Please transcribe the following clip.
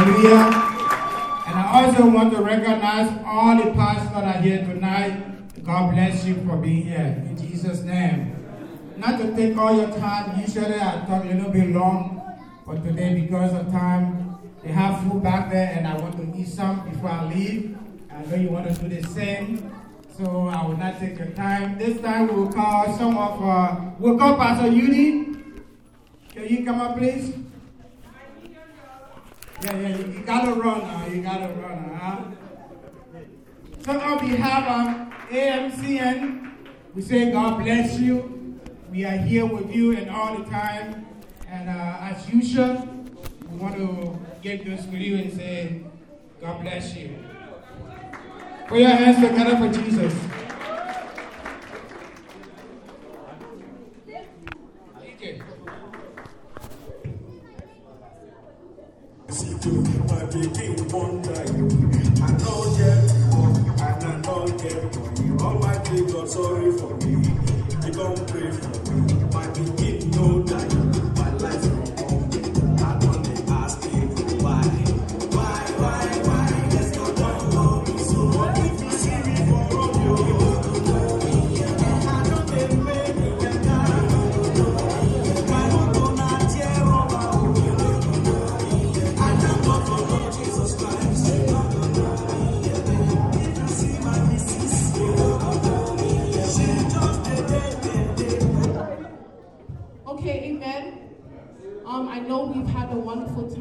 Hallelujah. And I also want to recognize all the pastors that are here tonight. God bless you for being here. In Jesus' name. Not to take all your time. Usually I talk a little bit long. But today, because of time, they have food back there and I want to eat some before I leave. I know you want to do the same. So I will not take your time. This time we will call some of, uh, we'll call Pastor Yudi. Can you come up, please? Yeah, yeah, you, gotta run now. You gotta run now. Huh? So on behalf of AMCN, we say God bless you. We are here with you and all the time. And uh, as usual, we want to get this with you and say, God bless you. Put your hands together for Jesus. To my baking one time. I get and I get money. Almighty God, sorry don't for me. amen? Um, I know we've had a wonderful time.